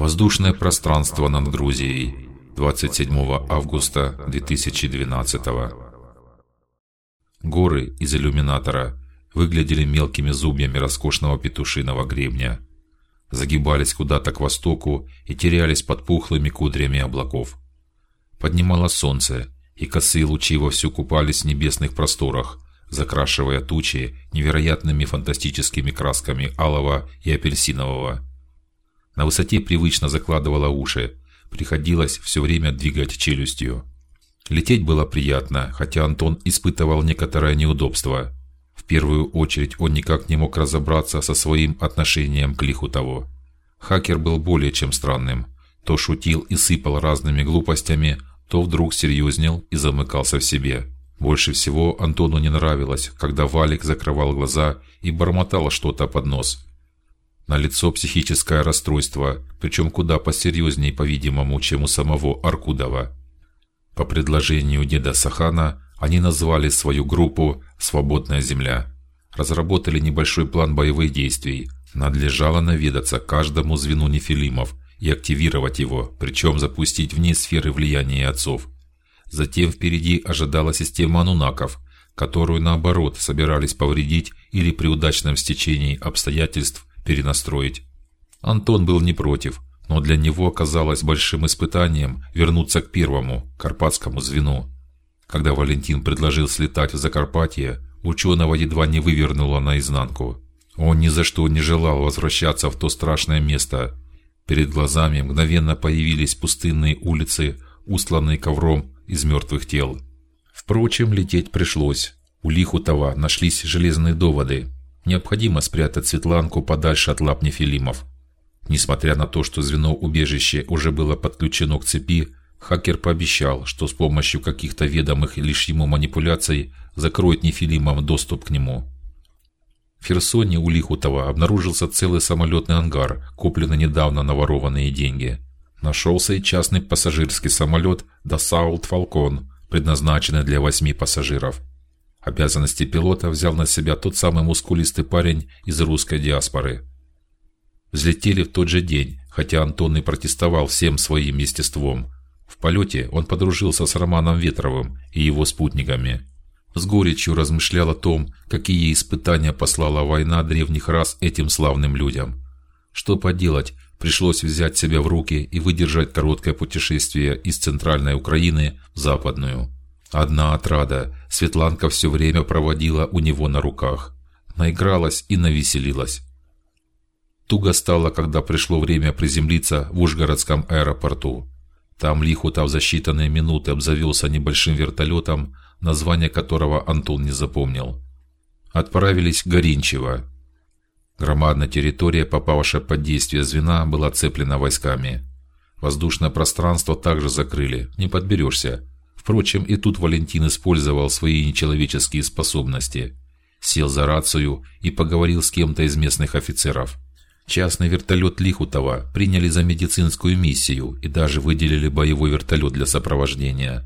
Воздушное пространство над Грузией. 27 августа 2012. Горы из иллюминатора выглядели мелкими зубьями роскошного петушиного гребня, загибались куда-то к востоку и терялись под пухлыми кудрями облаков. Поднимало солнце, и косые лучи вовсю купались в небесных просторах, закрашивая тучи невероятными фантастическими красками алого и апельсинового. На высоте привычно закладывала уши, приходилось все время двигать челюстью. Лететь было приятно, хотя Антон испытывал некоторое неудобство. В первую очередь он никак не мог разобраться со своим отношением к лиху того. Хакер был более чем странным. То шутил и сыпал разными глупостями, то вдруг серьезнел и замыкался в себе. Больше всего Антону не нравилось, когда Валик закрывал глаза и бормотал что-то под нос. На лицо психическое расстройство, причем куда посерьезнее, по-видимому, чем у самого Аркудова. По предложению деда Сахана они назвали свою группу "Свободная земля", разработали небольшой план боевых действий. Надлежало наведаться каждому звену нефилимов и активировать его, причем запустить вне сферы влияния отцов. Затем впереди ожидала система анунаков, которую наоборот собирались повредить или при удачном стечении обстоятельств перенастроить. Антон был не против, но для него оказалось большим испытанием вернуться к первому карпатскому звену. Когда Валентин предложил слетать в Закарпатье, ученого едва не вывернуло наизнанку. Он ни за что не желал возвращаться в то страшное место. Перед глазами мгновенно появились пустынные улицы, устланные ковром из мертвых тел. Впрочем, лететь пришлось. У Лихутова нашлись железные доводы. Необходимо спрятать Светланку подальше от лап нефилимов. Несмотря на то, что звено убежища уже было подключено к цепи, хакер пообещал, что с помощью каких-то ведомых лишь ему манипуляций закроет нефилимам доступ к нему. В Херсоне у Лихутова обнаружился целый самолетный ангар, купленный недавно на ворованные деньги. Нашелся и частный пассажирский самолет Dassault Falcon, предназначенный для восьми пассажиров. Обязанности пилота взял на себя тот самый мускулистый парень из русской диаспоры. Взлетели в тот же день, хотя Антон и протестовал всем своим естеством. В полете он подружился с Романом Ветровым и его спутниками. С горечью размышлял о том, какие испытания послала война древних рас этим славным людям. Что поделать, Пришлось взять себя в руки и выдержать короткое путешествие из центральной Украины в западную. Одна отрада. Светланка все время проводила у него на руках, наигралась и навеселилась. Туго стало, когда пришло время приземлиться в Ужгородском аэропорту. Там Лихутов за считанные минуты обзавелся небольшим вертолетом, название которого Антон не запомнил. Отправились в Горинчево. Громадная территория, попавшая под действие звена, была оцеплена войсками. Воздушное пространство также закрыли, не подберешься. Впрочем, и тут Валентин использовал свои нечеловеческие способности. Сел за рацию и поговорил с кем-то из местных офицеров. Частный вертолет Лихутова приняли за медицинскую миссию и даже выделили боевой вертолет для сопровождения.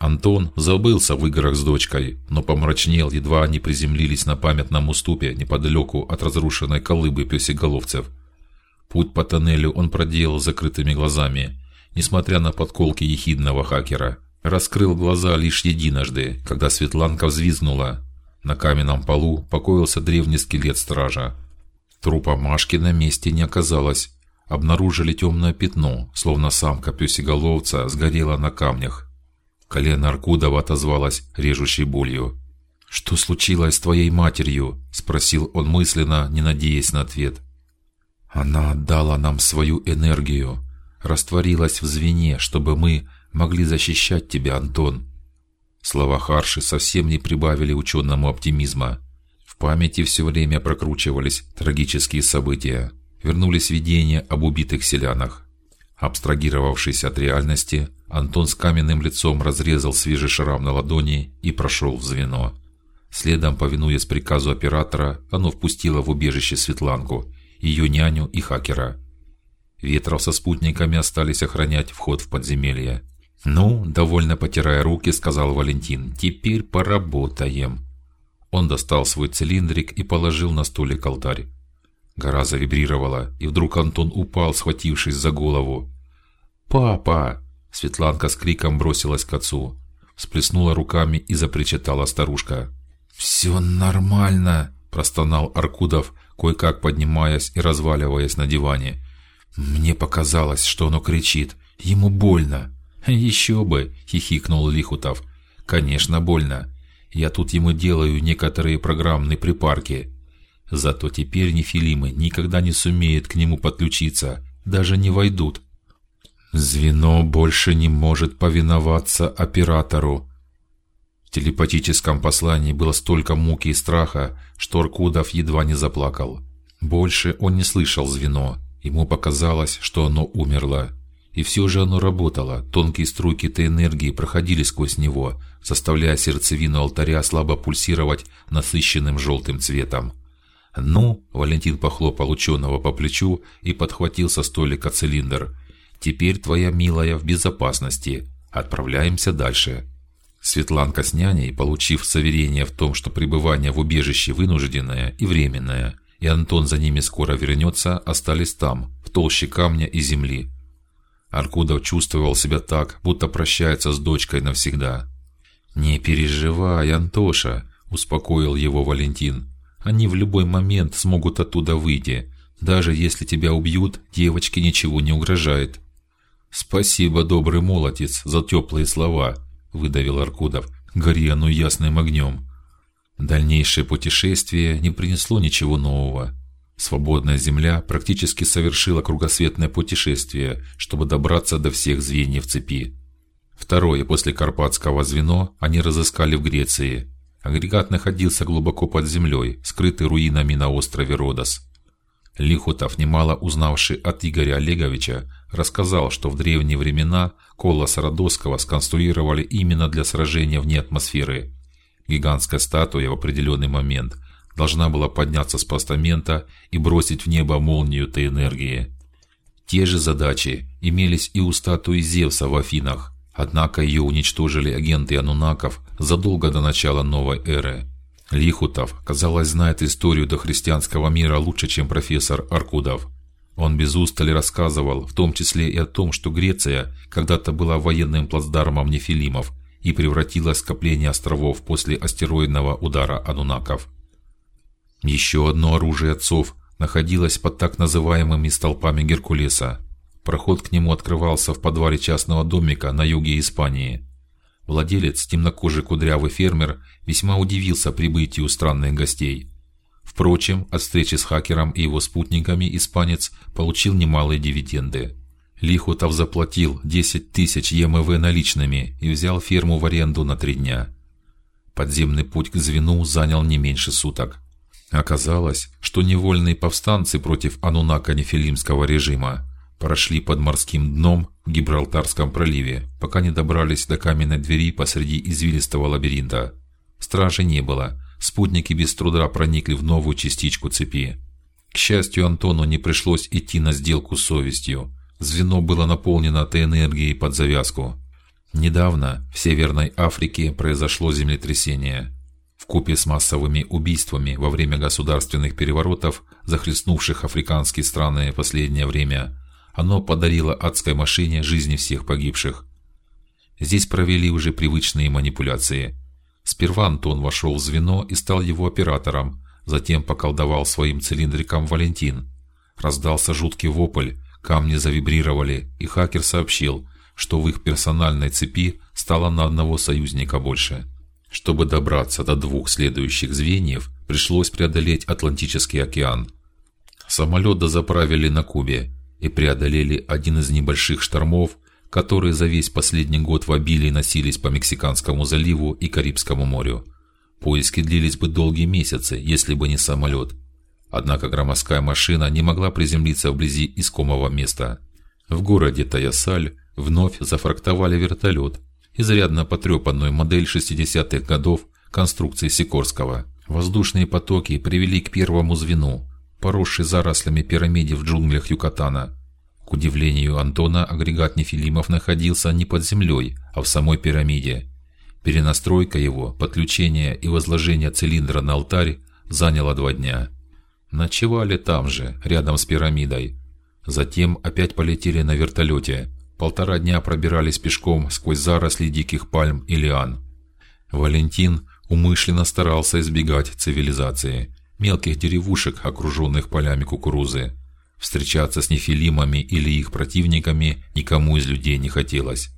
Антон забылся в играх с дочкой, но помрачнел, едва они приземлились на памятном уступе неподалеку от разрушенной колыбы песеголовцев. Путь по тоннелю он проделал закрытыми глазами, несмотря на подколки ехидного хакера. Раскрыл глаза лишь единожды, когда Светланка взвизгнула. На каменном полу покоился древний скелет стража. Трупа Машки на месте не оказалось. Обнаружили темное пятно, словно самка песеголовца сгорела на камнях. Колено Аркудова отозвалось режущей болью. Что случилось с твоей матерью? – спросил он мысленно, не надеясь на ответ. Она отдала нам свою энергию, растворилась в звене, чтобы мы могли защищать тебя, Антон. Слова Харши совсем не прибавили ученому оптимизма. В памяти все время прокручивались трагические события, вернулись видения об убитых селянах. Абстрагировавшись от реальности, Антон с каменным лицом разрезал свежий шрам на ладони и прошел в звено. Следом, повинуясь приказу оператора, оно впустило в убежище Светланку, ее няню и хакера. Ветров со спутниками остались охранять вход в подземелье. Ну, довольно потирая руки, сказал Валентин: "Теперь поработаем". Он достал свой цилиндрик и положил на столик алтарь. Гора завибрировала, и вдруг Антон упал, схватившись за голову. Папа! Светланка с криком бросилась к отцу, всплеснула руками и запричитала старушка. Все нормально, простонал Аркудов, кое-как поднимаясь и разваливаясь на диване. Мне показалось, что оно кричит. Ему больно. Еще бы, хихикнул Лихутов. Конечно, больно. Я тут ему делаю некоторые программные припарки. Зато теперь нефилимы никогда не сумеют к нему подключиться, даже не войдут. Звено больше не может повиноваться оператору. В телепатическом послании было столько муки и страха, что Аркудов едва не заплакал. Больше он не слышал звено. Ему показалось, что оно умерло, и все же оно работало. Тонкие струйки этой энергии проходили сквозь него, заставляя сердцевину алтаря слабо пульсировать насыщенным желтым цветом. Ну, Валентин похлопал ученого по плечу и подхватил со столика цилиндр. Теперь твоя милая в безопасности. Отправляемся дальше. Светланка с няней, получив заверение в том, что пребывание в убежище вынужденное и временное, и Антон за ними скоро вернется, остались там, в толще камня и земли. Аркудов чувствовал себя так, будто прощается с дочкой навсегда. Не переживай, Антоша, успокоил его Валентин. Они в любой момент смогут оттуда выйти. Даже если тебя убьют, девочке ничего не угрожает. Спасибо, добрый молодец, за теплые слова, выдавил Аркудов. Гори оно ясным огнем. Дальнейшее путешествие не принесло ничего нового. Свободная Земля практически совершила кругосветное путешествие, чтобы добраться до всех звеньев цепи. Второе после Карпатского звено они разыскали в Греции. Агрегат находился глубоко под землей, скрытый руинами на острове Родос. Лихутов, немало узнавший от Игоря Олеговича, рассказал, что в древние времена колос Родосского сконструировали именно для сражения вне атмосферы. Гигантская статуя в определенный момент должна была подняться с постамента и бросить в небо молнию этой энергии. Те же задачи имелись и у статуи Зевса в Афинах, однако ее уничтожили агенты анунаков задолго до начала новой эры. Лихутов, казалось, знает историю до христианского мира лучше, чем профессор Аркудов. Он без устали рассказывал, в том числе и о том, что Греция когда-то была военным плацдармом нефилимов и превратилась в скопление островов после астероидного удара анунаков. Еще одно оружие отцов находилось под так называемыми столпами Геркулеса. Проход к нему открывался в подвале частного домика на юге Испании. Владелец, темнокожий кудрявый фермер, весьма удивился прибытию странных гостей. Впрочем, от встречи с хакером и его спутниками испанец получил немалые дивиденды. Лихутов заплатил 10 тысяч ЕМВ наличными и взял ферму в аренду на три дня. Подземный путь к звену занял не меньше суток. Оказалось, что невольные повстанцы против анунака-нефилимского режима прошли под морским дном в Гибралтарском проливе, пока не добрались до каменной двери посреди извилистого лабиринта. Стражи не было, спутники без труда проникли в новую частичку цепи. К счастью, Антону не пришлось идти на сделку с совестью. Звено было наполнено этой энергией под завязку. Недавно в Северной Африке произошло землетрясение. В купе с массовыми убийствами во время государственных переворотов, захлестнувших африканские страны последнее время, оно подарило адской машине жизни всех погибших. Здесь провели уже привычные манипуляции. Сперва Антон вошел в звено и стал его оператором, затем поколдовал своим цилиндриком Валентин. Раздался жуткий вопль, камни завибрировали, и хакер сообщил, что в их персональной цепи стало на одного союзника больше. Чтобы добраться до двух следующих звеньев, пришлось преодолеть Атлантический океан. Самолет дозаправили на Кубе, и преодолели один из небольших штормов, которые за весь последний год в обилии носились по Мексиканскому заливу и Карибскому морю. Поиски длились бы долгие месяцы, если бы не самолет. Однако громоздкая машина не могла приземлиться вблизи искомого места. В городе Таясаль вновь зафрактовали вертолет, изрядно потрепанную модель 60-х годов конструкции Сикорского. Воздушные потоки привели к первому звену, поросшей зарослями пирамиде в джунглях Юкатана. К удивлению Антона, агрегат Нефилимов находился не под землей, а в самой пирамиде. Перенастройка его, подключение и возложение цилиндра на алтарь заняло два дня. Ночевали там же, рядом с пирамидой. Затем опять полетели на вертолете. Полтора дня пробирались пешком сквозь заросли диких пальм и лиан. Валентин умышленно старался избегать цивилизации, мелких деревушек, окруженных полями кукурузы. Встречаться с нефилимами или их противниками никому из людей не хотелось.